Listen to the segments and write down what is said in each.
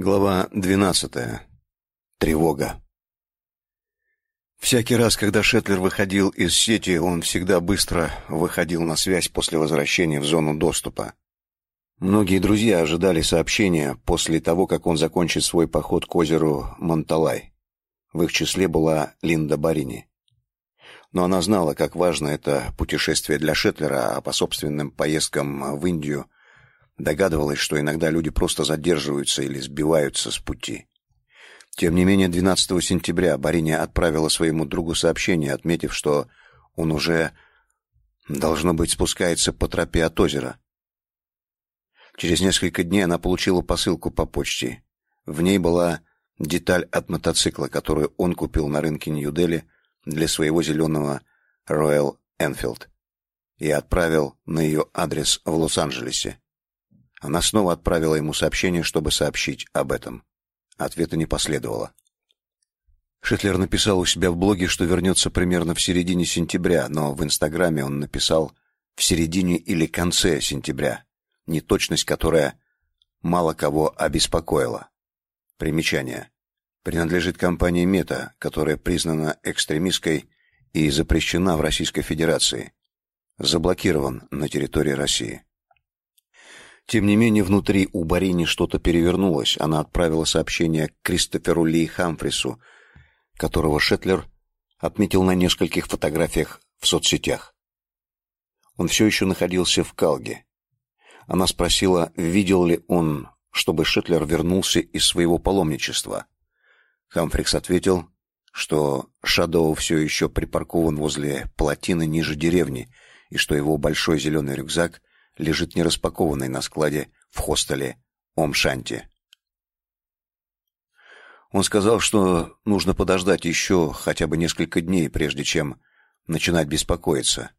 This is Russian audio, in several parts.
Глава 12. Тревога. Всякий раз, когда Шетлер выходил из сети, он всегда быстро выходил на связь после возвращения в зону доступа. Многие друзья ожидали сообщения после того, как он закончит свой поход к озеру Монталай. В их числе была Линда Барини. Но она знала, как важно это путешествие для Шетлера, а по собственным поездкам в Индию – Догадывалась, что иногда люди просто задерживаются или сбиваются с пути. Тем не менее, 12 сентября Бариня отправила своему другу сообщение, отметив, что он уже, должно быть, спускается по тропе от озера. Через несколько дней она получила посылку по почте. В ней была деталь от мотоцикла, которую он купил на рынке Нью-Дели для своего зеленого Royal Enfield и отправил на ее адрес в Лос-Анджелесе. Она снова отправила ему сообщение, чтобы сообщить об этом. Ответа не последовало. Шитлер написал у себя в блоге, что вернется примерно в середине сентября, но в Инстаграме он написал в середине или конце сентября, неточность которая мало кого обеспокоила. Примечание. Принадлежит компании Мета, которая признана экстремистской и запрещена в Российской Федерации. Заблокирован на территории России. Тем не менее, внутри у Барини что-то перевернулось. Она отправила сообщение Кристоферу Ли Хамфрису, которого Шетлер отметил на нескольких фотографиях в соцсетях. Он все еще находился в Калге. Она спросила, видел ли он, чтобы Шетлер вернулся из своего паломничества. Хамфрикс ответил, что Шадоу все еще припаркован возле плотины ниже деревни и что его большой зеленый рюкзак лежит нераспакованный на складе в хостеле Омшанти. Он сказал, что нужно подождать еще хотя бы несколько дней, прежде чем начинать беспокоиться.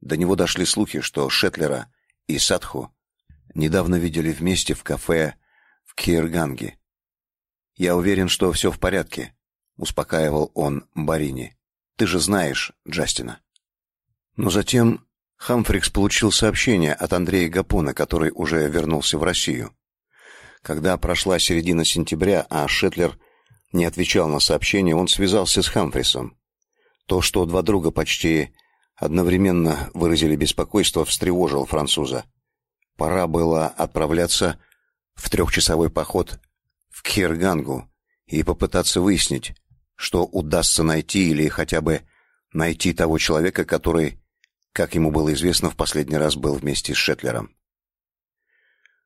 До него дошли слухи, что Шетлера и Садху недавно видели вместе в кафе в Кирганге. Я уверен, что все в порядке, успокаивал он Барини. Ты же знаешь Джастина. Но затем Хамфрикс получил сообщение от Андрея Гапона, который уже вернулся в Россию. Когда прошла середина сентября, а Шетлер не отвечал на сообщение, он связался с Хамфрисом. То, что два друга почти одновременно выразили беспокойство, встревожило француза. Пора было отправляться в трехчасовой поход в Киргангу и попытаться выяснить, что удастся найти или хотя бы найти того человека, который как ему было известно, в последний раз был вместе с Шетлером.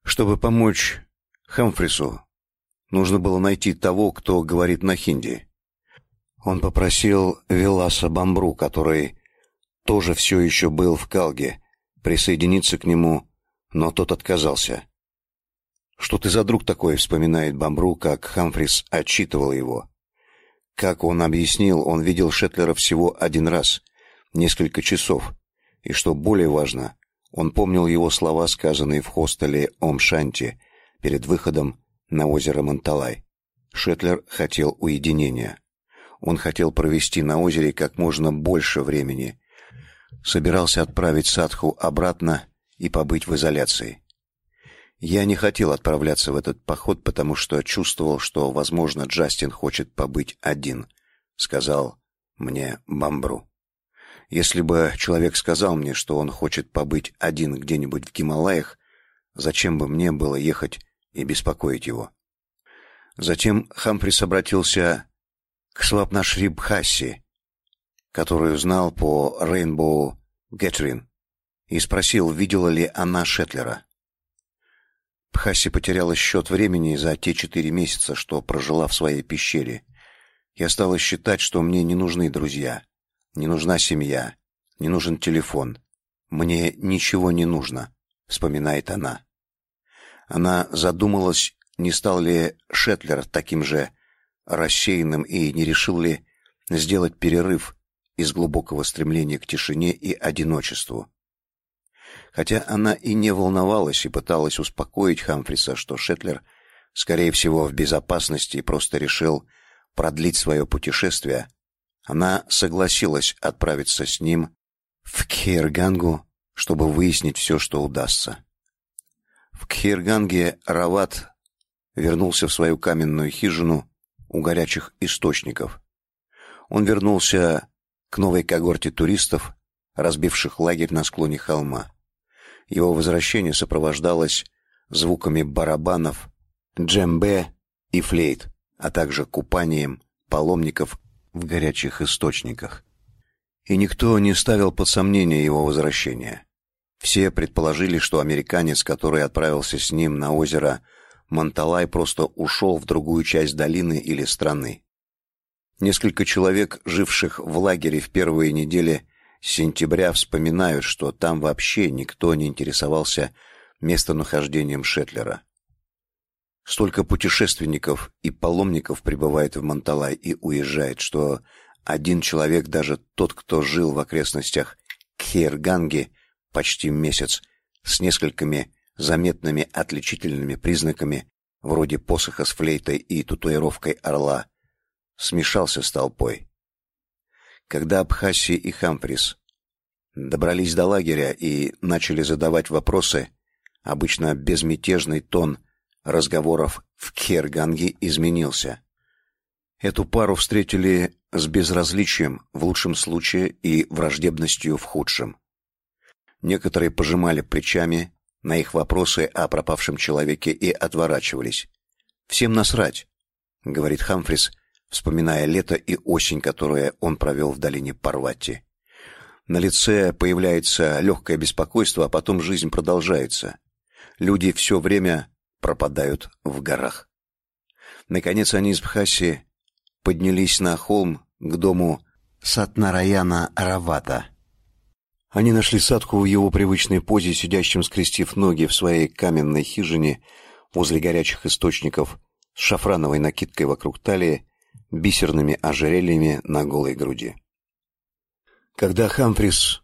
Чтобы помочь Хамфрису, нужно было найти того, кто говорит на хинди. Он попросил Веласа Бамбру, который тоже все еще был в Калге, присоединиться к нему, но тот отказался. Что ты за друг такой, вспоминает Бамбру, как Хамфрис отчитывал его. Как он объяснил, он видел Шетлера всего один раз, несколько часов, и что более важно, он помнил его слова, сказанные в хостеле Омшанти перед выходом на озеро Монталай. Шетлер хотел уединения. Он хотел провести на озере как можно больше времени. Собирался отправить Садху обратно и побыть в изоляции. Я не хотел отправляться в этот поход, потому что чувствовал, что, возможно, Джастин хочет побыть один, сказал мне Бамбру. Если бы человек сказал мне, что он хочет побыть один где-нибудь в Гималаях, зачем бы мне было ехать и беспокоить его? Затем Хамфрис обратился к Свапнашри Бхасси, которую знал по Рейнбоу Гетрин, и спросил, видела ли она Шетлера. Бхасси потеряла счет времени за те четыре месяца, что прожила в своей пещере. Я стала считать, что мне не нужны друзья. Не нужна семья, не нужен телефон. Мне ничего не нужно, вспоминает она. Она задумалась, не стал ли Шетлер таким же рассеянным и не решил ли сделать перерыв из глубокого стремления к тишине и одиночеству. Хотя она и не волновалась и пыталась успокоить Хамфриса, что Шетлер, скорее всего, в безопасности и просто решил продлить свое путешествие, она согласилась отправиться с ним в Кхиргангу, чтобы выяснить все, что удастся. В Кхирганге Рават вернулся в свою каменную хижину у горячих источников. Он вернулся к новой когорте туристов, разбивших лагерь на склоне холма. Его возвращение сопровождалось звуками барабанов, джембе и флейт, а также купанием паломников в горячих источниках. И никто не ставил под сомнение его возвращение. Все предположили, что американец, который отправился с ним на озеро Монталай, просто ушел в другую часть долины или страны. Несколько человек, живших в лагере в первые недели сентября, вспоминают, что там вообще никто не интересовался местонахождением Шетлера. Столько путешественников и паломников прибывает в Монталай и уезжает, что один человек, даже тот, кто жил в окрестностях Кхейрганги почти месяц, с несколькими заметными отличительными признаками, вроде посоха с флейтой и татуировкой орла, смешался с толпой. Когда Абхаси и Хамфрис добрались до лагеря и начали задавать вопросы, обычно безмятежный тон разговоров в Кхерганге изменился. Эту пару встретили с безразличием в лучшем случае и враждебностью в худшем. Некоторые пожимали плечами на их вопросы о пропавшем человеке и отворачивались. Всем насрать, говорит Хамфрис, вспоминая лето и осень, которые он провел в долине Парвати. На лице появляется легкое беспокойство, а потом жизнь продолжается. Люди все время пропадают в горах. Наконец они из Бхаси поднялись на холм к дому Сатнараяна Равата. Они нашли Садху в его привычной позе, сидящим скрестив ноги в своей каменной хижине возле горячих источников, с шафрановой накидкой вокруг талии, бисерными ожерельями на голой груди. Когда Хамфрис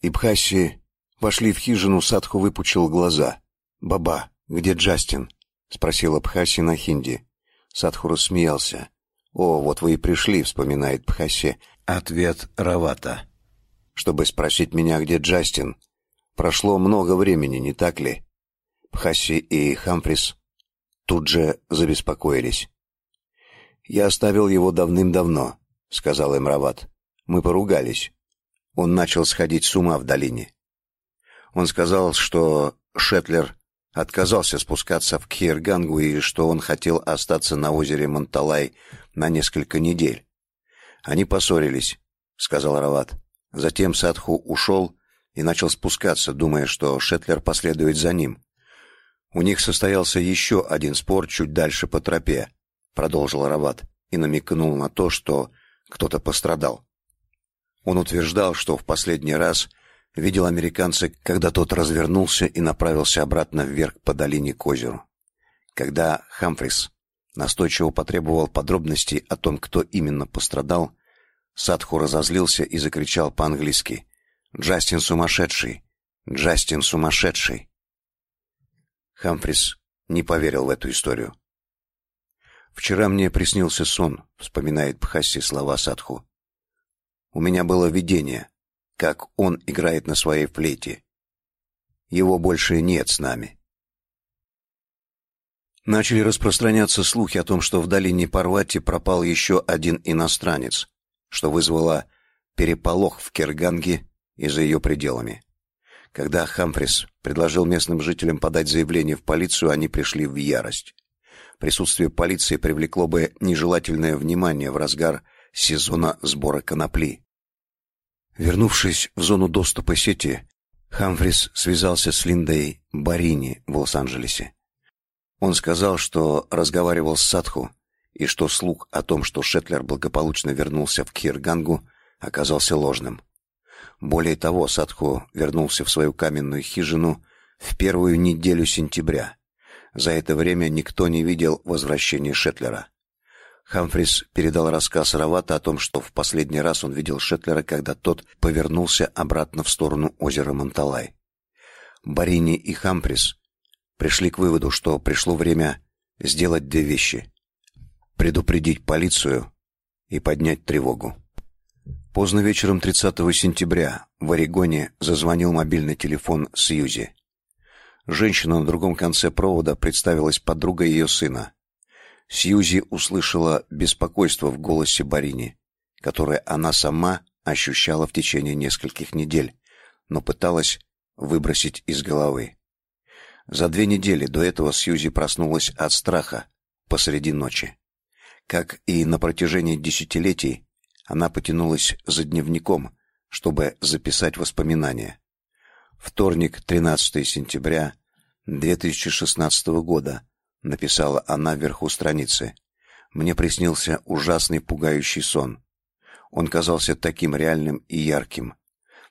и Бхаси вошли в хижину, Садху выпучил глаза. «Баба, где Джастин?» — спросила Бхаси на хинди. Садху рассмеялся. «О, вот вы и пришли», — вспоминает Бхаси. Ответ Равата. «Чтобы спросить меня, где Джастин. Прошло много времени, не так ли?» Бхаси и Хамфрис тут же забеспокоились. «Я оставил его давным-давно», — сказал им Рават. «Мы поругались. Он начал сходить с ума в долине. Он сказал, что Шетлер отказался спускаться в Кхиргангу и что он хотел остаться на озере Монталай на несколько недель. Они поссорились, сказал Рават. Затем Садху ушел и начал спускаться, думая, что Шетлер последует за ним. У них состоялся еще один спор чуть дальше по тропе, продолжил Рават и намекнул на то, что кто-то пострадал. Он утверждал, что в последний раз видел американца, когда тот развернулся и направился обратно вверх по долине к озеру. Когда Хамфрис настойчиво потребовал подробностей о том, кто именно пострадал, Садху разозлился и закричал по-английски: "Джастин сумасшедший! Джастин сумасшедший!" Хамфрис не поверил в эту историю. Вчера мне приснился сон, вспоминает Бхасси слова Садху. У меня было видение, как он играет на своей флейте. Его больше нет с нами. Начали распространяться слухи о том, что в долине Парвати пропал еще один иностранец, что вызвало переполох в Керганге и за ее пределами. Когда Хамфрис предложил местным жителям подать заявление в полицию, они пришли в ярость. Присутствие полиции привлекло бы нежелательное внимание в разгар сезона сбора конопли. Вернувшись в зону доступа сети, Хамфрис связался с Линдой Барини в Лос-Анджелесе. Он сказал, что разговаривал с Садху и что слух о том, что Шетлер благополучно вернулся в Киргангу, оказался ложным. Более того, Садху вернулся в свою каменную хижину в первую неделю сентября. За это время никто не видел возвращения Шетлера. Хамфрис передал рассказ Равата о том, что в последний раз он видел Шетлера, когда тот повернулся обратно в сторону озера Монталай. Барини и Хамфрис пришли к выводу, что пришло время сделать две вещи: предупредить полицию и поднять тревогу. Поздно вечером 30 сентября в Орегоне зазвонил мобильный телефон Сьюзи. Женщина на другом конце провода представилась подругой ее сына. Сьюзи услышала беспокойство в голосе Барини, которое она сама ощущала в течение нескольких недель, но пыталась выбросить из головы. За две недели до этого Сьюзи проснулась от страха посреди ночи. Как и на протяжении десятилетий, она потянулась за дневником, чтобы записать воспоминания. Вторник, 13 сентября 2016 года, написала она вверху страницы. Мне приснился ужасный пугающий сон. Он казался таким реальным и ярким.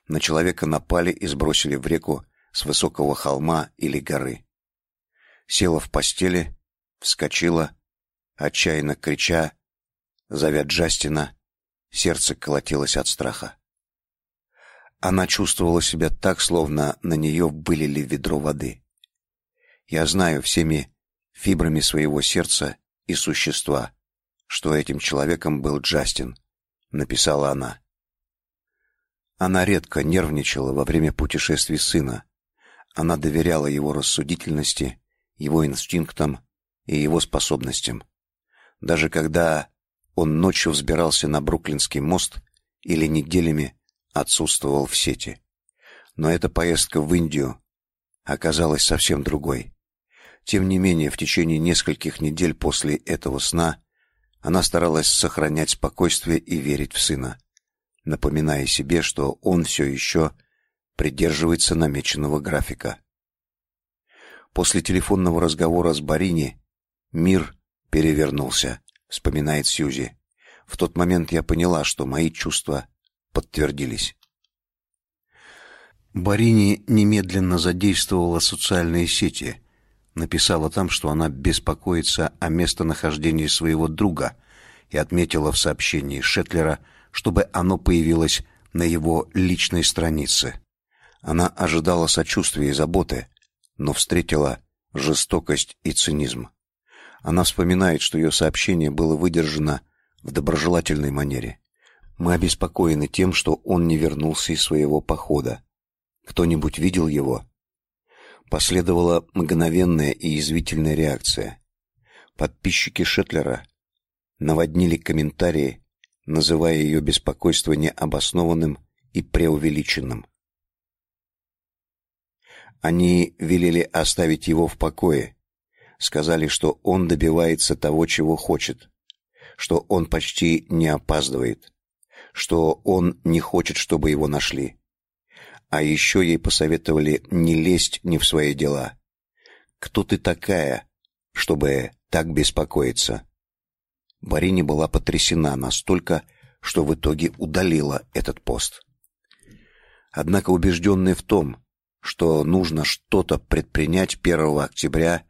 На человека напали и сбросили в реку с высокого холма или горы. Села в постели, вскочила, отчаянно крича, зовя Джастина, сердце колотилось от страха. Она чувствовала себя так, словно на нее вылили ведро воды. Я знаю всеми фибрами своего сердца и существа, что этим человеком был Джастин, написала она. Она редко нервничала во время путешествий сына. Она доверяла его рассудительности, его инстинктам и его способностям. Даже когда он ночью взбирался на Бруклинский мост или неделями отсутствовал в сети. Но эта поездка в Индию оказалась совсем другой. Тем не менее, в течение нескольких недель после этого сна она старалась сохранять спокойствие и верить в сына, напоминая себе, что он все еще придерживается намеченного графика. После телефонного разговора с Барини мир перевернулся, вспоминает Сьюзи. В тот момент я поняла, что мои чувства подтвердились. Барини немедленно задействовала социальные сети, написала там, что она беспокоится о местонахождении своего друга и отметила в сообщении Шетлера, чтобы оно появилось на его личной странице. Она ожидала сочувствия и заботы, но встретила жестокость и цинизм. Она вспоминает, что ее сообщение было выдержано в доброжелательной манере. Мы обеспокоены тем, что он не вернулся из своего похода. Кто-нибудь видел его? Последовала мгновенная и язвительная реакция. Подписчики Шетлера наводнили комментарии, называя ее беспокойство необоснованным и преувеличенным. Они велели оставить его в покое, сказали, что он добивается того, чего хочет, что он почти не опаздывает, что он не хочет, чтобы его нашли. А еще ей посоветовали не лезть ни в свои дела. Кто ты такая, чтобы так беспокоиться? Барини была потрясена настолько, что в итоге удалила этот пост. Однако убежденная в том, что нужно что-то предпринять 1 октября,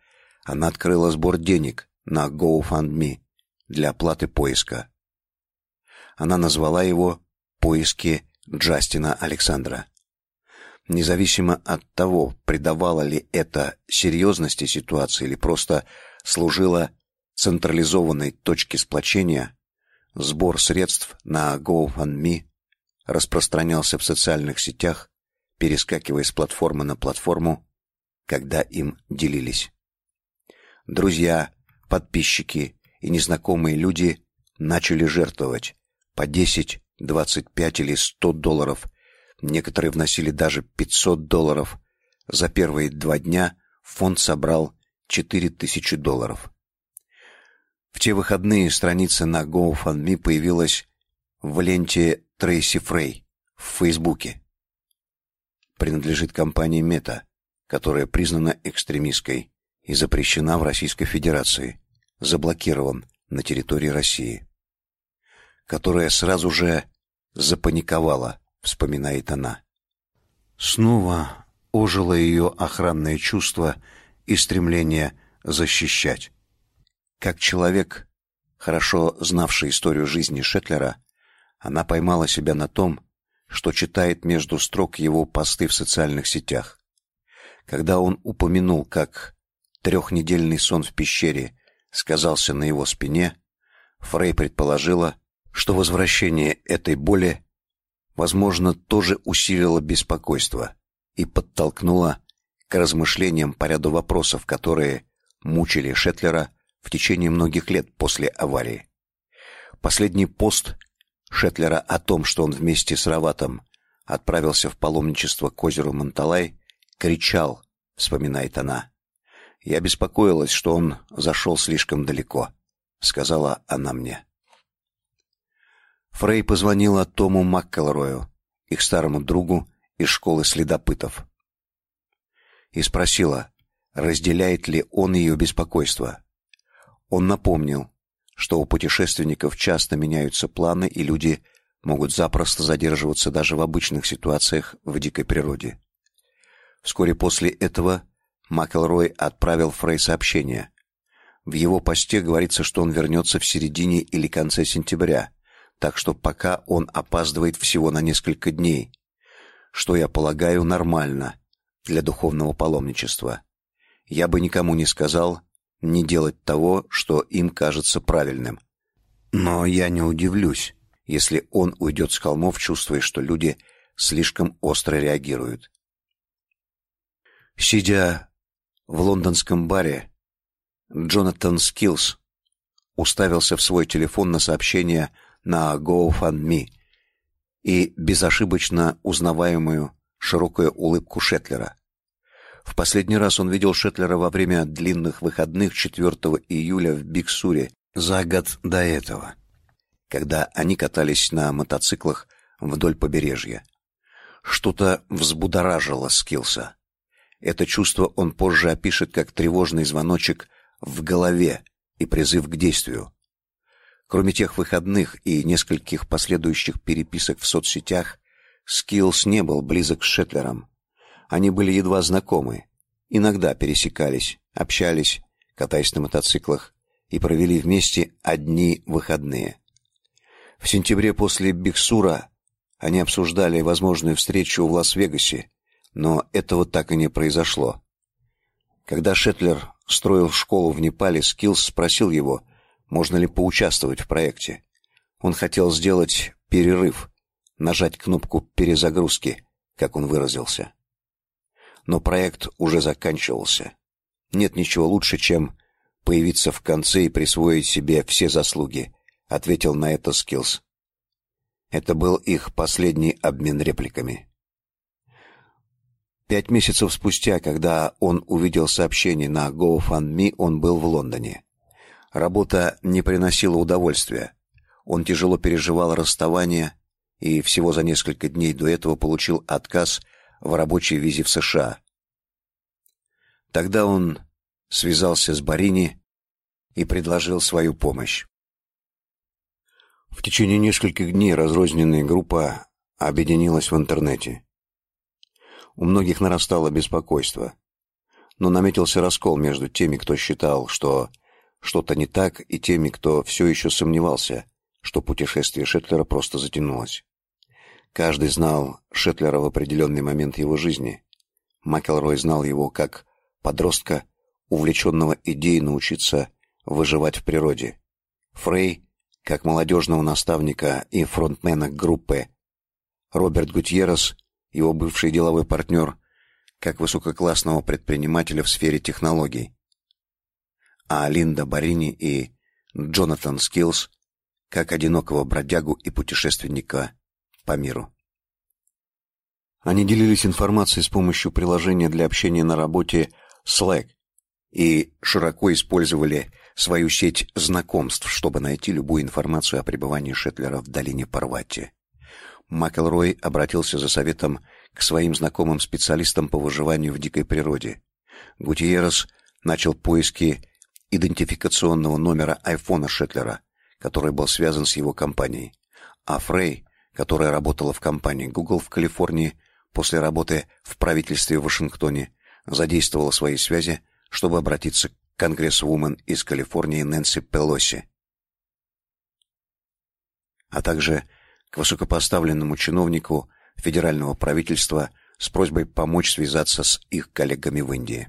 она открыла сбор денег на GoFundMe для оплаты поиска. Она назвала его «Поиски Джастина Александра». Независимо от того, придавало ли это серьезности ситуации или просто служило централизованной точке сплочения, сбор средств на GoFundMe распространялся в социальных сетях, перескакивая с платформы на платформу, когда им делились. Друзья, подписчики и незнакомые люди начали жертвовать по 10, 25 или 100 долларов Некоторые вносили даже 500 долларов. За первые два дня фонд собрал 4000 долларов. В те выходные страница на GoFundMe появилась в ленте Трейси Фрей в Фейсбуке. Принадлежит компании Мета, которая признана экстремистской и запрещена в Российской Федерации, заблокирован на территории России, которая сразу же запаниковала вспоминает она. Снова ожило ее охранное чувство и стремление защищать. Как человек, хорошо знавший историю жизни Шетлера, она поймала себя на том, что читает между строк его посты в социальных сетях. Когда он упомянул, как трехнедельный сон в пещере сказался на его спине, Фрей предположила, что возвращение этой боли возможно, тоже усилило беспокойство и подтолкнуло к размышлениям по ряду вопросов, которые мучили Шетлера в течение многих лет после аварии. Последний пост Шетлера о том, что он вместе с Раватом отправился в паломничество к озеру Монталай, кричал, вспоминает она. Я беспокоилась, что он зашел слишком далеко, сказала она мне. Фрей позвонила Тому Маккелрою, их старому другу из школы следопытов, и спросила, разделяет ли он ее беспокойство. Он напомнил, что у путешественников часто меняются планы, и люди могут запросто задерживаться даже в обычных ситуациях в дикой природе. Вскоре после этого Макелрой отправил Фрей сообщение. В его посте говорится, что он вернется в середине или конце сентября, так что пока он опаздывает всего на несколько дней, что я полагаю нормально для духовного паломничества. Я бы никому не сказал не делать того, что им кажется правильным. Но я не удивлюсь, если он уйдет с холмов, чувствуя, что люди слишком остро реагируют. Сидя в лондонском баре, Джонатан Скиллс уставился в свой телефон на сообщение на GoFundMe и безошибочно узнаваемую широкую улыбку Шетлера. В последний раз он видел Шетлера во время длинных выходных 4 июля в Биг-Суре за год до этого, когда они катались на мотоциклах вдоль побережья. Что-то взбудоражило Скиллса. Это чувство он позже опишет как тревожный звоночек в голове и призыв к действию. Кроме тех выходных и нескольких последующих переписок в соцсетях, Скиллс не был близок с Шетлером. Они были едва знакомы, иногда пересекались, общались, катаясь на мотоциклах, и провели вместе одни выходные. В сентябре после Биг-Сура они обсуждали возможную встречу в Лас-Вегасе, но этого так и не произошло. Когда Шетлер строил школу в Непале, Скиллс спросил его, можно ли поучаствовать в проекте. Он хотел сделать перерыв, нажать кнопку перезагрузки, как он выразился. Но проект уже заканчивался. Нет ничего лучше, чем появиться в конце и присвоить себе все заслуги, ответил на это Скиллс. Это был их последний обмен репликами. Пять месяцев спустя, когда он увидел сообщение на GoFundMe, он был в Лондоне. Работа не приносила удовольствия. Он тяжело переживал расставание и всего за несколько дней до этого получил отказ в рабочей визе в США. Тогда он связался с Барини и предложил свою помощь. В течение нескольких дней разрозненная группа объединилась в интернете. У многих нарастало беспокойство, но наметился раскол между теми, кто считал, что что-то не так, и теми, кто все еще сомневался, что путешествие Шетлера просто затянулось. Каждый знал Шетлера в определенный момент его жизни. Макелрой знал его как подростка, увлеченного идеей научиться выживать в природе. Фрей как молодежного наставника и фронтмена группы. Роберт Гутьеррес его бывший деловой партнер, как высококлассного предпринимателя в сфере технологий. А Линда Барини и Джонатан Скиллс как одинокого бродягу и путешественника по миру. Они делились информацией с помощью приложения для общения на работе Slack и широко использовали свою сеть знакомств, чтобы найти любую информацию о пребывании Шетлера в долине Парвати. Макелрой обратился за советом к своим знакомым специалистам по выживанию в дикой природе. Гутиеррес начал поиски идентификационного номера айфона Шетлера, который был связан с его компанией. А Фрей, которая работала в компании Google в Калифорнии после работы в правительстве в Вашингтоне, задействовала свои связи, чтобы обратиться к конгрессвумен из Калифорнии Нэнси Пелоси, а также к высокопоставленному чиновнику федерального правительства с просьбой помочь связаться с их коллегами в Индии.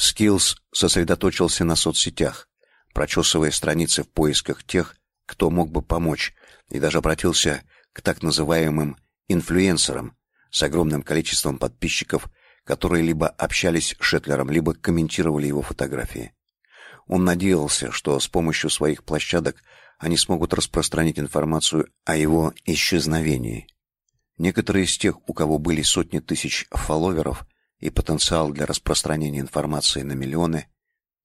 Skills сосредоточился на соцсетях, прочесывая страницы в поисках тех, кто мог бы помочь, и даже обратился к так называемым инфлюенсерам с огромным количеством подписчиков, которые либо общались с Шетлером, либо комментировали его фотографии. Он надеялся, что с помощью своих площадок они смогут распространить информацию о его исчезновении. Некоторые из тех, у кого были сотни тысяч фолловеров и потенциал для распространения информации на миллионы,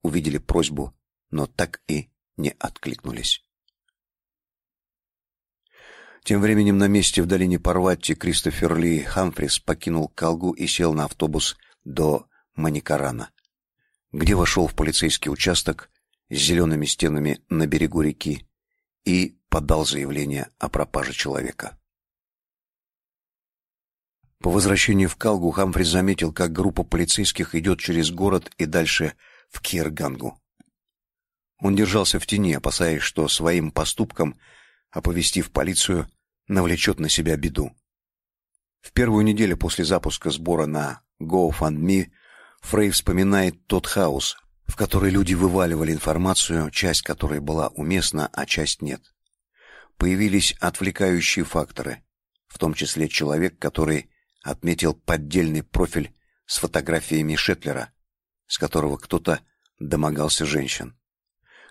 увидели просьбу, но так и не откликнулись. Тем временем на месте в долине Парватти Кристофер Ли Хамфрис покинул Калгу и сел на автобус до Маникарана, где вошел в полицейский участок с зелеными стенами на берегу реки и подал заявление о пропаже человека. По возвращении в Калгу Хамфрис заметил, как группа полицейских идет через город и дальше в Киргангу. Он держался в тени, опасаясь, что своим поступком, оповестив полицию, навлечет на себя беду. В первую неделю после запуска сбора на GoFundMe Фрей вспоминает тот хаос, в который люди вываливали информацию, часть которой была уместна, а часть нет. Появились отвлекающие факторы, в том числе человек, который отметил поддельный профиль с фотографиями Шетлера, с которого кто-то домогался женщин.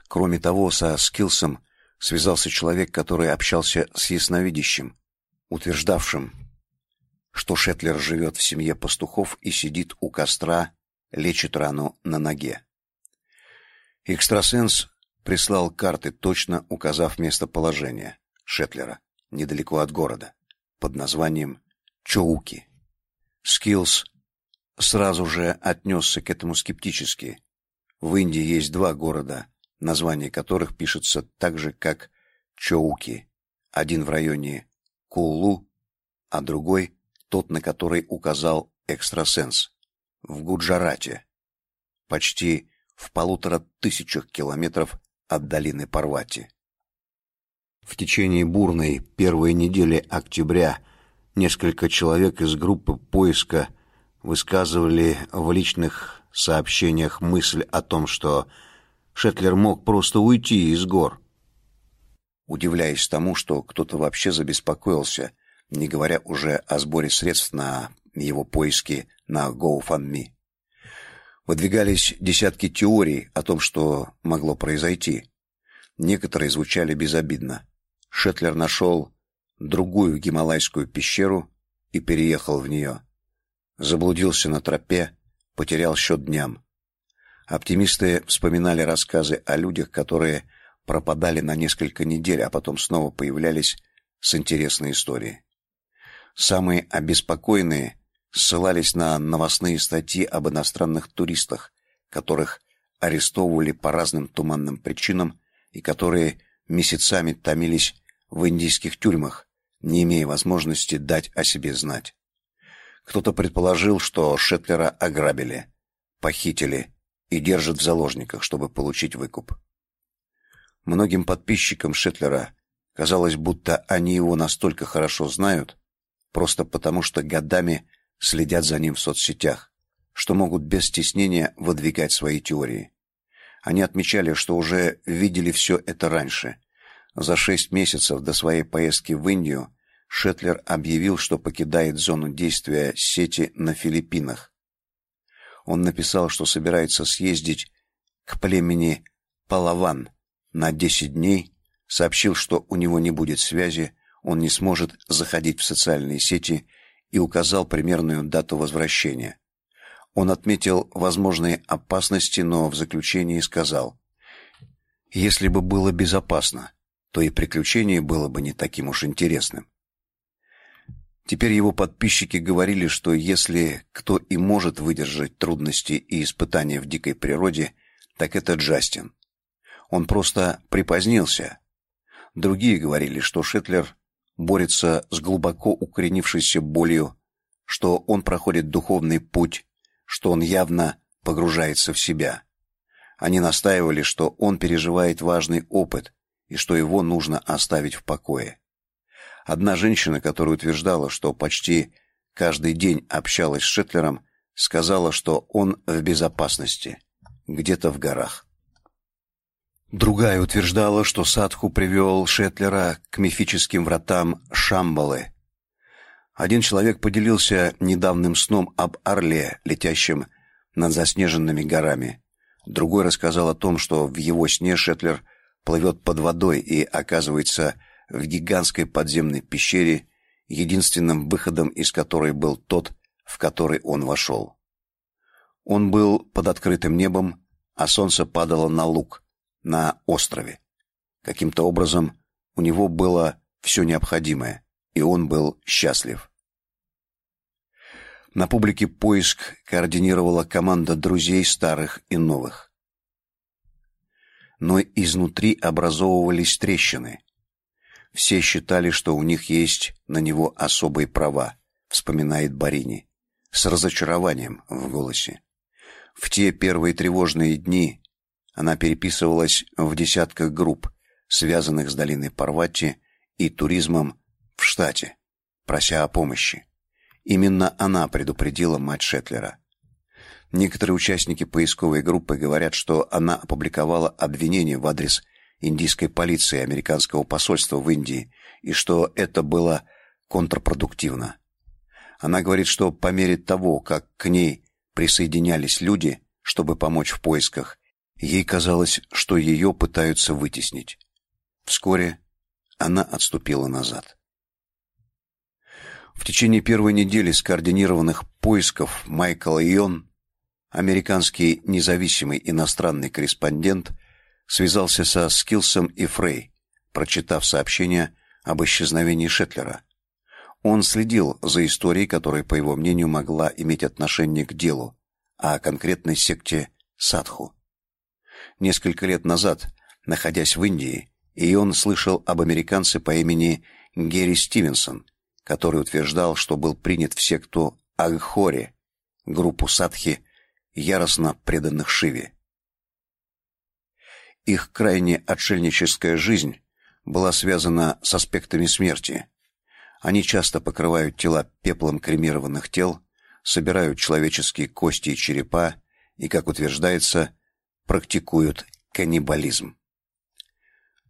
Кроме того, со Скилсом связался человек, который общался с ясновидящим, утверждавшим, что Шетлер живет в семье пастухов и сидит у костра, лечит рану на ноге. Экстрасенс прислал карты, точно указав местоположение Шетлера, недалеко от города, под названием Чоуки. Скиллс сразу же отнесся к этому скептически. В Индии есть два города, название которых пишется так же, как Чоуки. Один в районе Кулу, а другой тот, на который указал экстрасенс, в Гуджарате, почти в полутора тысячах километров от долины Парвати. В течение бурной первой недели октября несколько человек из группы поиска высказывали в личных сообщениях мысль о том, что Шетлер мог просто уйти из гор. Удивляясь тому, что кто-то вообще забеспокоился, не говоря уже о сборе средств на его поиски на GoFundMe. Выдвигались десятки теорий о том, что могло произойти. Некоторые звучали безобидно. Шетлер нашел другую гималайскую пещеру и переехал в нее. Заблудился на тропе, потерял счет дням. Оптимисты вспоминали рассказы о людях, которые пропадали на несколько недель, а потом снова появлялись с интересной историей. Самые обеспокоенные ссылались на новостные статьи об иностранных туристах, которых арестовывали по разным туманным причинам и которые месяцами томились в индийских тюрьмах, не имея возможности дать о себе знать. Кто-то предположил, что Шетлера ограбили, похитили и держат в заложниках, чтобы получить выкуп. Многим подписчикам Шетлера казалось, будто они его настолько хорошо знают, просто потому что годами следят за ним в соцсетях, что могут без стеснения выдвигать свои теории. Они отмечали, что уже видели все это раньше. За шесть месяцев до своей поездки в Индию Шетлер объявил, что покидает зону действия сети на Филиппинах, он написал, что собирается съездить к племени Палаван на 10 дней, сообщил, что у него не будет связи, он не сможет заходить в социальные сети и указал примерную дату возвращения. Он отметил возможные опасности, но в заключении сказал: "Если бы было безопасно, то и приключение было бы не таким уж интересным". Теперь его подписчики говорили, что если кто и может выдержать трудности и испытания в дикой природе, так это Джастин. Он просто припозднился. Другие говорили, что Шетлер борется с глубоко укоренившейся болью, что он проходит духовный путь, что он явно погружается в себя. Они настаивали, что он переживает важный опыт и что его нужно оставить в покое. Одна женщина, которая утверждала, что почти каждый день общалась с Шетлером, сказала, что он в безопасности, где-то в горах. Другая утверждала, что Садху привел Шетлера к мифическим вратам Шамбалы. Один человек поделился недавним сном об орле, летящем над заснеженными горами. Другой рассказал о том, что в его сне Шетлер плывет под водой и оказывается в гигантской подземной пещере, единственным выходом из которой был тот, в который он вошел. Он был под открытым небом, а солнце падало на луг, на острове. Каким-то образом у него было все необходимое, и он был счастлив. На публике поиск координировала команда друзей старых и новых. Но изнутри образовывались трещины. Все считали, что у них есть на него особые права, вспоминает Барини, с разочарованием в голосе. В те первые тревожные дни она переписывалась в десятках групп, связанных с долиной Парвати и туризмом в штате, прося о помощи. Именно она предупредила мать Шетлера. Некоторые участники поисковой группы говорят, что она опубликовала обвинение в адрес индийской полиции и американского посольства в Индии и что это было контрпродуктивно. Она говорит, что по мере того, как к ней присоединялись люди, чтобы помочь в поисках, ей казалось, что ее пытаются вытеснить. Вскоре она отступила назад. В течение первой недели скоординированных поисков Майкл Йон, американский независимый иностранный корреспондент, связался со Скилсом и Фрей, прочитав сообщение об исчезновении Шетлера. Он следил за историей, которая, по его мнению, могла иметь отношение к делу, а конкретной секте Садху. Несколько лет назад, находясь в Индии, и он слышал об американце по имени Герри Стивенсон, который утверждал, что был принят в секту Агхори, группу садхи, яростно преданных Шиве. Их крайне отшельническая жизнь была связана с аспектами смерти. Они часто покрывают тела пеплом кремированных тел, собирают человеческие кости и черепа и, как утверждается, практикуют каннибализм.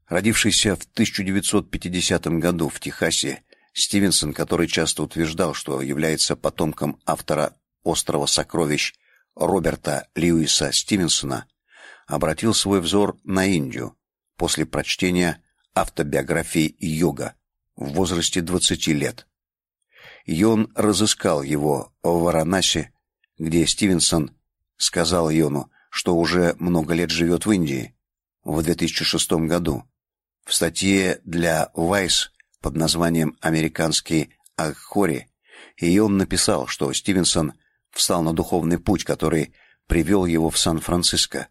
Родившийся в 1950 году в Техасе, Стивенсон, который часто утверждал, что является потомком автора «Острова сокровищ» Роберта Льюиса Стивенсона, обратил свой взор на Индию после прочтения автобиографии Йога в возрасте 20 лет. Йон разыскал его в Варанаси, где Стивенсон сказал Йону, что уже много лет живет в Индии, в 2006 году. В статье для Vice под названием «Американский Акхори» Йон написал, что Стивенсон встал на духовный путь, который привел его в Сан-Франциско,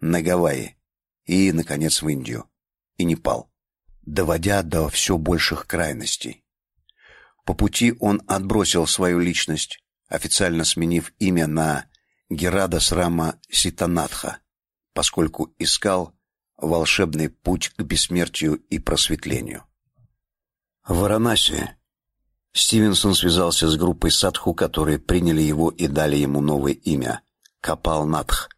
на Гавайи и, наконец, в Индию и Непал, доводя до все больших крайностей. По пути он отбросил свою личность, официально сменив имя на Герада Срама Ситанатха, поскольку искал волшебный путь к бессмертию и просветлению. В Варанаси Стивенсон связался с группой садху, которые приняли его и дали ему новое имя Капал Натх.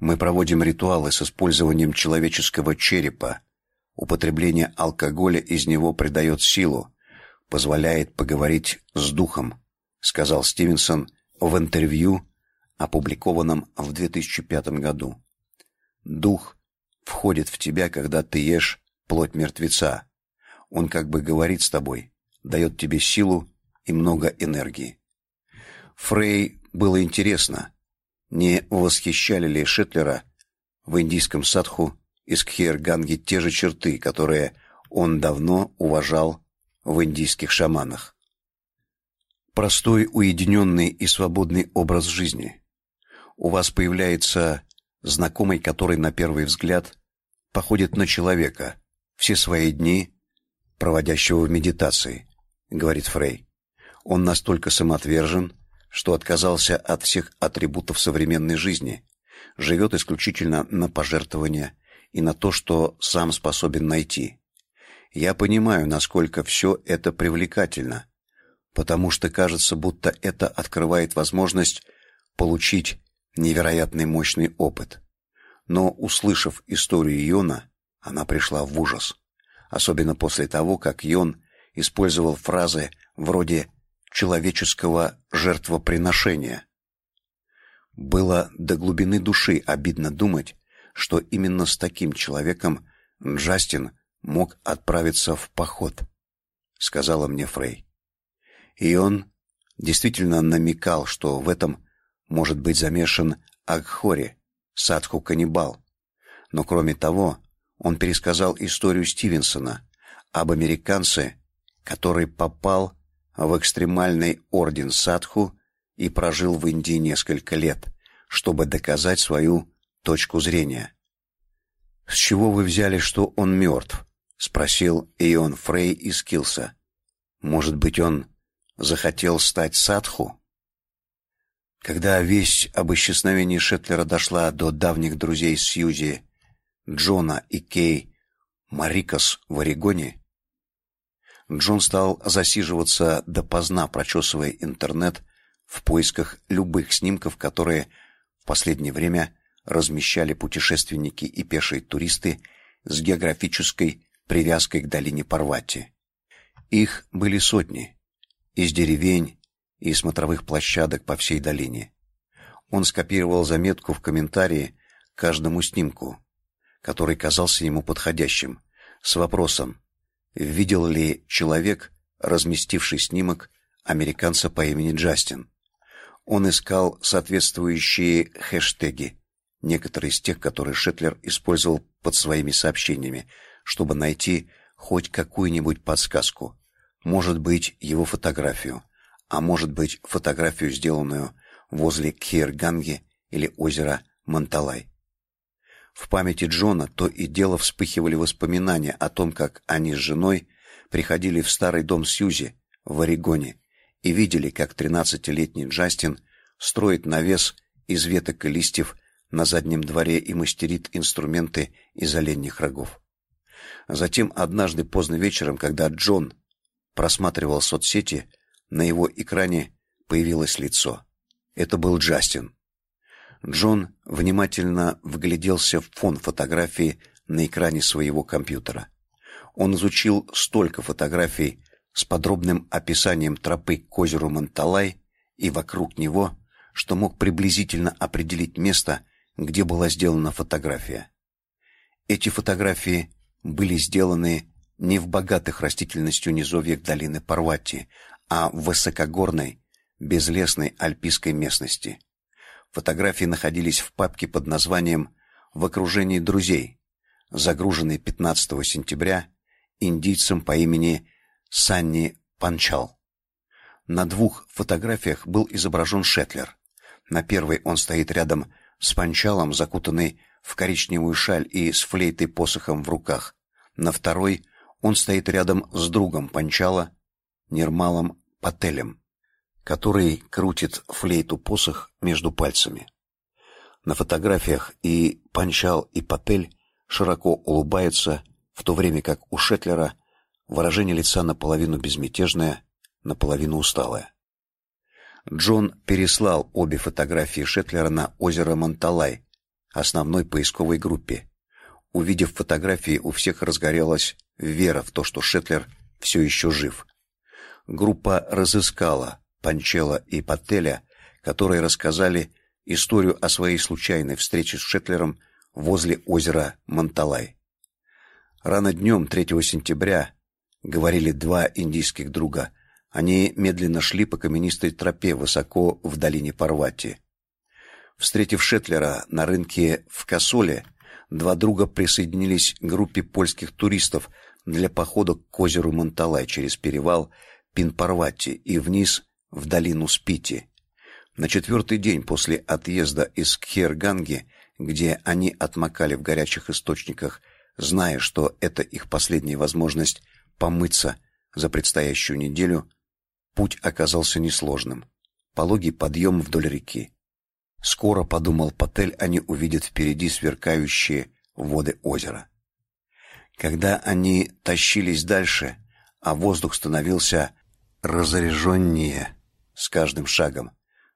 Мы проводим ритуалы с использованием человеческого черепа. Употребление алкоголя из него придает силу, позволяет поговорить с духом, сказал Стивенсон в интервью, опубликованном в 2005 году. Дух входит в тебя, когда ты ешь плоть мертвеца. Он как бы говорит с тобой, дает тебе силу и много энергии. Фрей было интересно, не восхищали ли Шетлера в индийском садху из Кхирганги те же черты, которые он давно уважал в индийских шаманах. Простой, уединенный и свободный образ жизни. У вас появляется знакомый, который на первый взгляд походит на человека, все свои дни проводящего в медитации, говорит Фрей. Он настолько самоотвержен, что отказался от всех атрибутов современной жизни, живет исключительно на пожертвования и на то, что сам способен найти. Я понимаю, насколько все это привлекательно, потому что кажется, будто это открывает возможность получить невероятный мощный опыт. Но услышав историю Йона, она пришла в ужас, особенно после того, как Йон использовал фразы вроде человеческого жертвоприношения. Было до глубины души обидно думать, что именно с таким человеком Джастин мог отправиться в поход, сказала мне Фрей. И он действительно намекал, что в этом может быть замешан Агхори, садху-каннибал. Но кроме того, он пересказал историю Стивенсона об американце, который попал в экстремальный орден садху и прожил в Индии несколько лет, чтобы доказать свою точку зрения. «С чего вы взяли, что он мертв?» — спросил Ион Фрей из Килса. «Может быть, он захотел стать садху?» Когда весть об исчезновении Шетлера дошла до давних друзей Сьюзи, Джона и Кей Марикас в Орегоне, Джон стал засиживаться допоздна, прочесывая интернет в поисках любых снимков, которые в последнее время размещали путешественники и пешие туристы с географической привязкой к долине Парвати. Их были сотни из деревень и смотровых площадок по всей долине. Он скопировал заметку в комментарии к каждому снимку, который казался ему подходящим, с вопросом: видел ли человек, разместивший снимок американца по имени Джастин? Он искал соответствующие хэштеги, некоторые из тех, которые Шетлер использовал под своими сообщениями, чтобы найти хоть какую-нибудь подсказку, может быть, его фотографию, а может быть, фотографию, сделанную возле Кхирганги или озера Манталай. В памяти Джона то и дело вспыхивали воспоминания о том, как они с женой приходили в старый дом Сьюзи в Орегоне и видели, как тринадцатилетний Джастин строит навес из веток и листьев на заднем дворе и мастерит инструменты из оленьих рогов. Затем однажды поздно вечером, когда Джон просматривал соцсети, на его экране появилось лицо. Это был Джастин. Джон внимательно вгляделся в фон фотографии на экране своего компьютера. Он изучил столько фотографий с подробным описанием тропы к озеру Манталай и вокруг него, что мог приблизительно определить место, где была сделана фотография. Эти фотографии были сделаны не в богатых растительностью низовьях долины Парвати, а в высокогорной, безлесной альпийской местности. Фотографии находились в папке под названием «В окружении друзей», загруженной 15 сентября индийцем по имени Санни Панчал. На двух фотографиях был изображен Шетлер. На первой он стоит рядом с Панчалом, закутанный в коричневую шаль и с флейтой-посохом в руках. На второй он стоит рядом с другом Панчала, Нирмалом Пателем, который крутит флейту-посох между пальцами. На фотографиях и Панчал, и Патель широко улыбаются, в то время как у Шетлера выражение лица наполовину безмятежное, наполовину усталое. Джон переслал обе фотографии Шетлера на озеро Монталай, основной поисковой группе. Увидев фотографии, у всех разгорелась вера в то, что Шетлер все еще жив. Группа разыскала Панчела и Пателя, которые рассказали историю о своей случайной встрече с Шетлером возле озера Монталай. Рано днем 3 сентября, говорили два индийских друга, они медленно шли по каменистой тропе высоко в долине Парвати. Встретив Шетлера на рынке в Касоле, два друга присоединились к группе польских туристов для похода к озеру Монталай через перевал Пинпарвати и вниз в долину Спити. На четвертый день после отъезда из Кхерганги, где они отмокали в горячих источниках, зная, что это их последняя возможность помыться за предстоящую неделю, Путь оказался несложным. Пологий подъем вдоль реки. Скоро, подумал Патель, они увидят впереди сверкающие воды озера. Когда они тащились дальше, а воздух становился разреженнее с каждым шагом,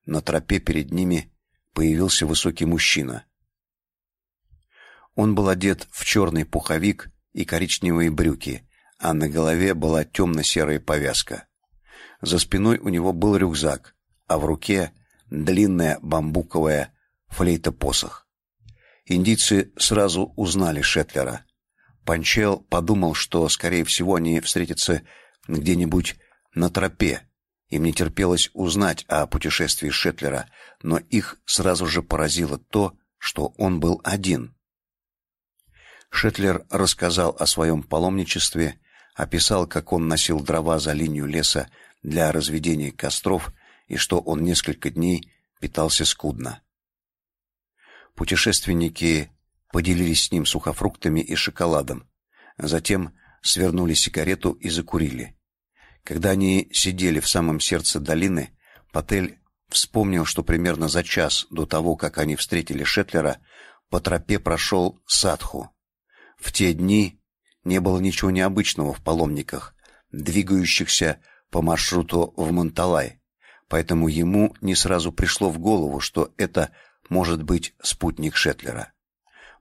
на тропе перед ними появился высокий мужчина. Он был одет в черный пуховик и коричневые брюки, а на голове была темно-серая повязка. За спиной у него был рюкзак, а в руке длинная бамбуковая флейта-посох. Индийцы сразу узнали Шетлера. Панчел подумал, что, скорее всего, они встретятся где-нибудь на тропе. Им не терпелось узнать о путешествии Шетлера, но их сразу же поразило то, что он был один. Шетлер рассказал о своем паломничестве, описал, как он носил дрова за линию леса для разведения костров и что он несколько дней питался скудно. Путешественники поделились с ним сухофруктами и шоколадом, затем свернули сигарету и закурили. Когда они сидели в самом сердце долины, Патель вспомнил, что примерно за час до того, как они встретили Шетлера, по тропе прошел Садху. В те дни не было ничего необычного в паломниках, двигающихся по маршруту в Монталай, поэтому ему не сразу пришло в голову, что это может быть спутник Шетлера.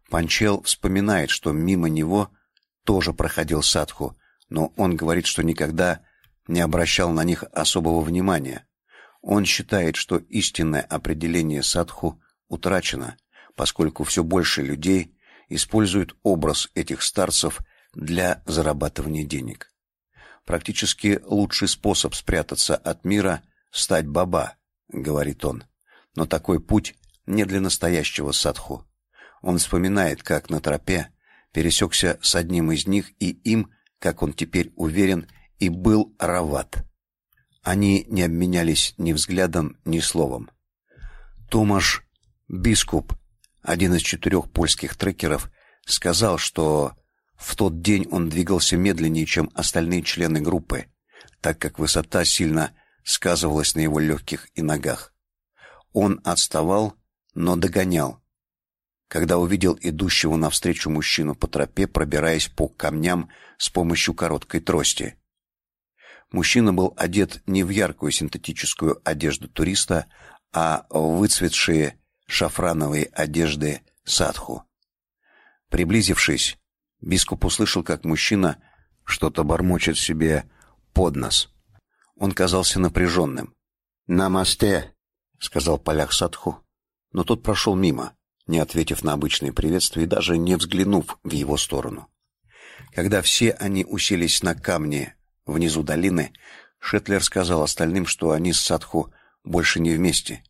Панчел вспоминает, что мимо него тоже проходил Садху, но он говорит, что никогда не обращал на них особого внимания. Он считает, что истинное определение Садху утрачено, поскольку все больше людей используют образ этих старцев для зарабатывания денег. Практически лучший способ спрятаться от мира стать баба, говорит он. Но такой путь не для настоящего садху. Он вспоминает, как на тропе пересекся с одним из них, и им, как он теперь уверен, и был Рават. Они не обменялись ни взглядом, ни словом. Томаш Бискуп, один из четырех польских трекеров, сказал, что в тот день он двигался медленнее, чем остальные члены группы, так как высота сильно сказывалась на его легких и ногах. Он отставал но догонял. Когда увидел идущего навстречу мужчину по тропе, пробираясь по камням с помощью короткой трости. Мужчина был одет не в яркую синтетическую одежду туриста, а в выцветшие шафрановые одежды садху. Приблизившись, бископ услышал, как мужчина что-то бормочет себе под нос. Он казался напряженным. «Намасте», — сказал поляк садху, но тот прошел мимо, не ответив на обычное приветствие и даже не взглянув в его сторону. Когда все они уселись на камне внизу долины, Шетлер сказал остальным, что они с Садху больше не вместе.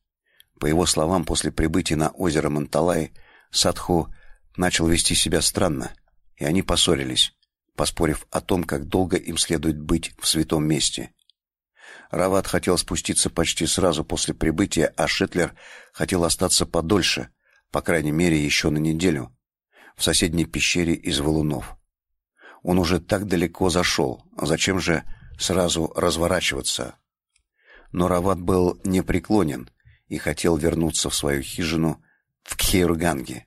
По его словам, после прибытия на озеро Манталай Садху начал вести себя странно, и они поссорились, поспорив о том, как долго им следует быть в святом месте. Рават хотел спуститься почти сразу после прибытия, а Шетлер хотел остаться подольше, по крайней мере, еще на неделю, в соседней пещере из валунов. Он уже так далеко зашел, зачем же сразу разворачиваться? Но Рават был непреклонен и хотел вернуться в свою хижину в Кхейрганге.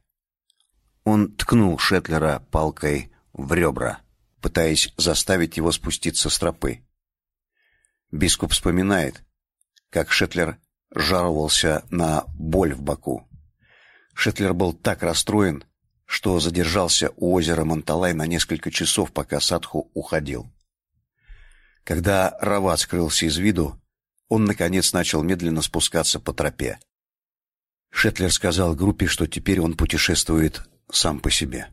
Он ткнул Шетлера палкой в ребра, пытаясь заставить его спуститься с тропы. Бископ вспоминает, как Шетлер жаловался на боль в боку. Шетлер был так расстроен, что задержался у озера Монталай на несколько часов, пока Садху уходил. Когда Рават скрылся из виду, он наконец начал медленно спускаться по тропе. Шетлер сказал группе, что теперь он путешествует сам по себе.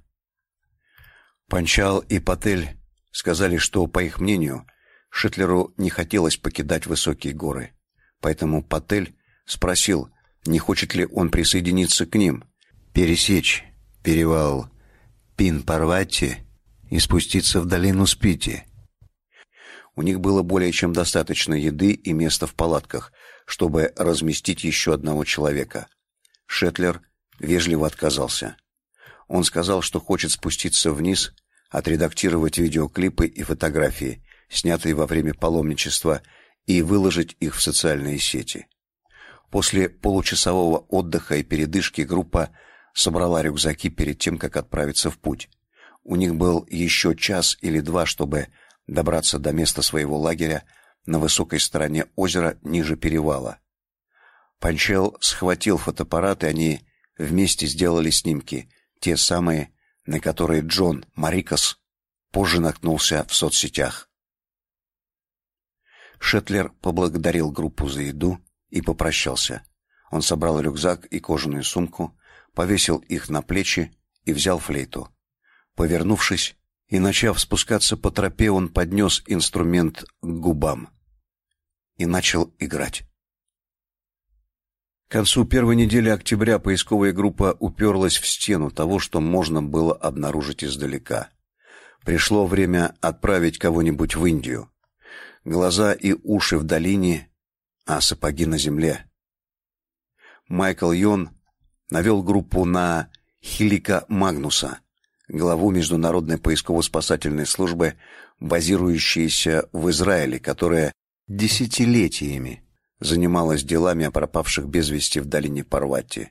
Панчал и Патель сказали, что, по их мнению, Шетлеру не хотелось покидать высокие горы, поэтому Патель спросил, не хочет ли он присоединиться к ним, пересечь перевал Пин-Парвати и спуститься в долину Спити. У них было более чем достаточно еды и места в палатках, чтобы разместить еще одного человека. Шетлер вежливо отказался. Он сказал, что хочет спуститься вниз, отредактировать видеоклипы и фотографии снятые во время паломничества, и выложить их в социальные сети. После получасового отдыха и передышки группа собрала рюкзаки перед тем, как отправиться в путь. У них был еще час или два, чтобы добраться до места своего лагеря на высокой стороне озера ниже перевала. Панчел схватил фотоаппарат, и они вместе сделали снимки, те самые, на которые Джон Марикас позже наткнулся в соцсетях. Шетлер поблагодарил группу за еду и попрощался. Он собрал рюкзак и кожаную сумку, повесил их на плечи и взял флейту. Повернувшись и начав спускаться по тропе, он поднес инструмент к губам и начал играть. К концу первой недели октября поисковая группа уперлась в стену того, что можно было обнаружить издалека. Пришло время отправить кого-нибудь в Индию глаза и уши в долине, а сапоги на земле. Майкл Йон навел группу на Хилика Магнуса, главу международной поисково-спасательной службы, базирующейся в Израиле, которая десятилетиями занималась делами о пропавших без вести в долине Парвати.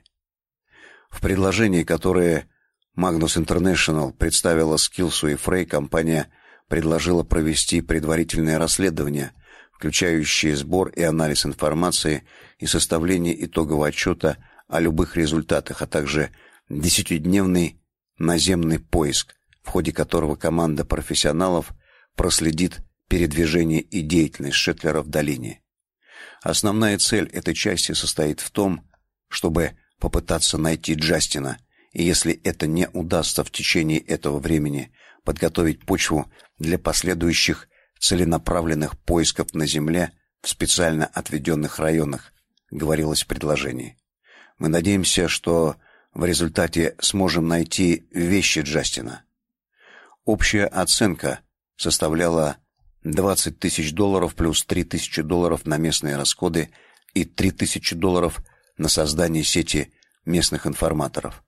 В предложении, которое Magnus International представила Скилсу и Фрей, компания предложила провести предварительное расследование, включающее сбор и анализ информации и составление итогового отчета о любых результатах, а также десятидневный наземный поиск, в ходе которого команда профессионалов проследит передвижение и деятельность Шетлера в долине. Основная цель этой части состоит в том, чтобы попытаться найти Джастина, и если это не удастся в течение этого времени, подготовить почву для последующих целенаправленных поисков на земле в специально отведенных районах, говорилось в предложении. Мы надеемся, что в результате сможем найти вещи Джастина. Общая оценка составляла 20 тысяч долларов плюс 3 тысячи долларов на местные расходы и 3 тысячи долларов на создание сети местных информаторов.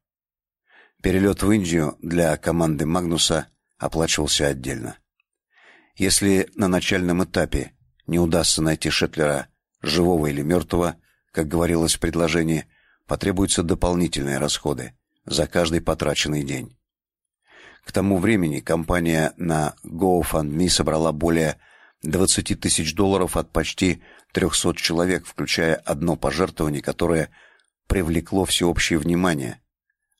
Перелет в Индию для команды Магнуса оплачивался отдельно. Если на начальном этапе не удастся найти Шетлера живого или мертвого, как говорилось в предложении, потребуются дополнительные расходы за каждый потраченный день. К тому времени компания на GoFundMe собрала более 20 тысяч долларов от почти 300 человек, включая одно пожертвование, которое привлекло всеобщее внимание,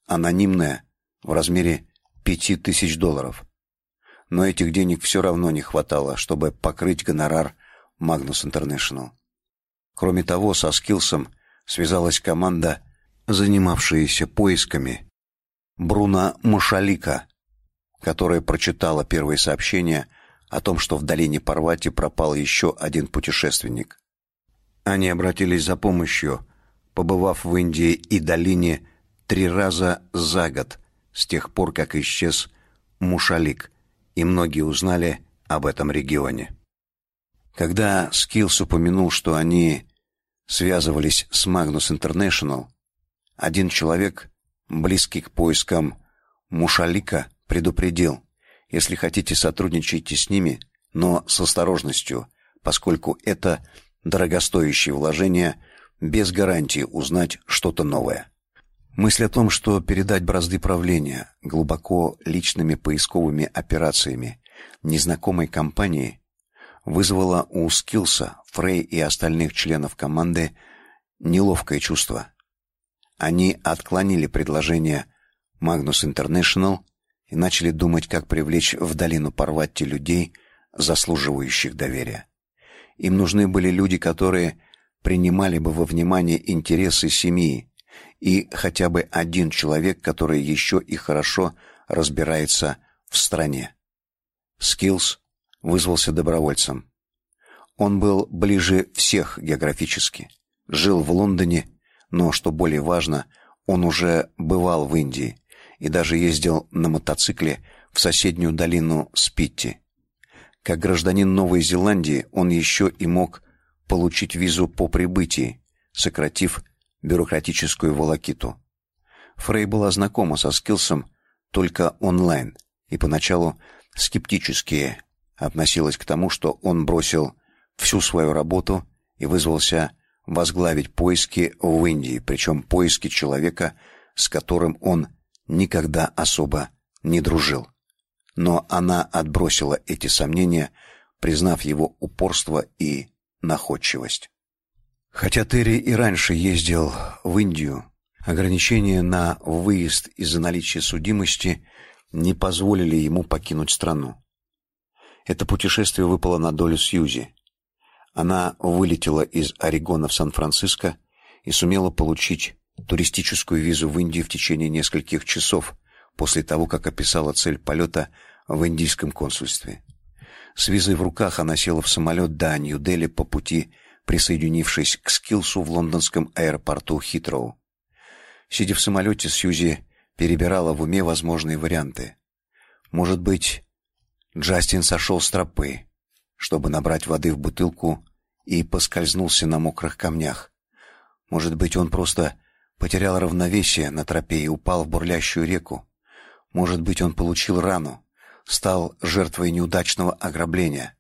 анонимное в размере 5 тысяч долларов но этих денег все равно не хватало, чтобы покрыть гонорар Magnus International. Кроме того, со Скилсом связалась команда, занимавшаяся поисками Бруно Мушалика, которая прочитала первые сообщения о том, что в долине Парвати пропал еще один путешественник. Они обратились за помощью, побывав в Индии и долине три раза за год с тех пор, как исчез Мушалик, и многие узнали об этом регионе. Когда Скиллс упомянул, что они связывались с Magnus International, один человек, близкий к поискам Мушалика, предупредил: если хотите, сотрудничайте с ними, но с осторожностью, поскольку это дорогостоящее вложение без гарантии узнать что-то новое. Мысль о том, что передать бразды правления глубоко личными поисковыми операциями незнакомой компании вызвала у Скилса, Фрей и остальных членов команды неловкое чувство. Они отклонили предложение Magnus International и начали думать, как привлечь в долину Парватти людей, заслуживающих доверия. Им нужны были люди, которые принимали бы во внимание интересы семьи, и хотя бы один человек, который еще и хорошо разбирается в стране. Скиллс вызвался добровольцем. Он был ближе всех географически, жил в Лондоне, но что более важно, он уже бывал в Индии и даже ездил на мотоцикле в соседнюю долину Спити. Как гражданин Новой Зеландии он еще и мог получить визу по прибытии, сократив бюрократическую волокиту. Фрей была знакома со Скилсом только онлайн и поначалу скептически относилась к тому, что он бросил всю свою работу и вызвался возглавить поиски в Индии, причем поиски человека, с которым он никогда особо не дружил. Но она отбросила эти сомнения, признав его упорство и находчивость. Хотя Терри и раньше ездил в Индию, ограничения на выезд из-за наличия судимости не позволили ему покинуть страну. Это путешествие выпало на долю Сьюзи. Она вылетела из Орегона в Сан-Франциско и сумела получить туристическую визу в Индию в течение нескольких часов после того, как описала цель полета в индийском консульстве. С визой в руках она села в самолет до Нью-Дели по пути, присоединившись к Скилсу в лондонском аэропорту Хитроу. Сидя в самолете, Сьюзи перебирала в уме возможные варианты. Может быть, Джастин сошел с тропы, чтобы набрать воды в бутылку и поскользнулся на мокрых камнях. Может быть, он просто потерял равновесие на тропе и упал в бурлящую реку. Может быть, он получил рану, стал жертвой неудачного ограбления.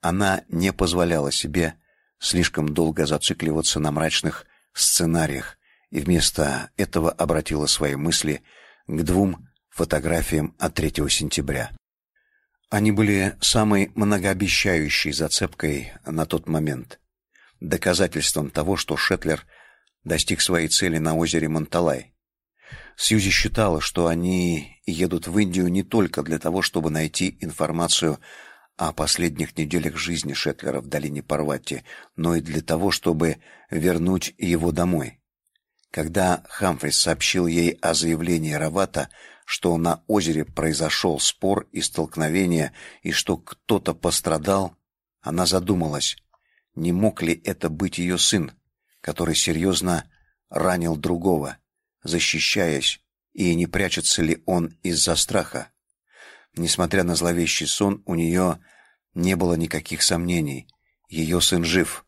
Она не позволяла себе слишком долго зацикливаться на мрачных сценариях и вместо этого обратила свои мысли к двум фотографиям от 3 сентября. Они были самой многообещающей зацепкой на тот момент, доказательством того, что Шетлер достиг своей цели на озере Монталай. Сьюзи считала, что они едут в Индию не только для того, чтобы найти информацию о последних неделях жизни Шетлера в долине Парвати, но и для того, чтобы вернуть его домой. Когда Хамфрис сообщил ей о заявлении Равата, что на озере произошел спор и столкновение, и что кто-то пострадал, она задумалась, не мог ли это быть ее сын, который серьезно ранил другого, защищаясь, и не прячется ли он из-за страха. Несмотря на зловещий сон, у нее не было никаких сомнений. Ее сын жив.